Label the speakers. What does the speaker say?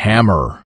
Speaker 1: hammer.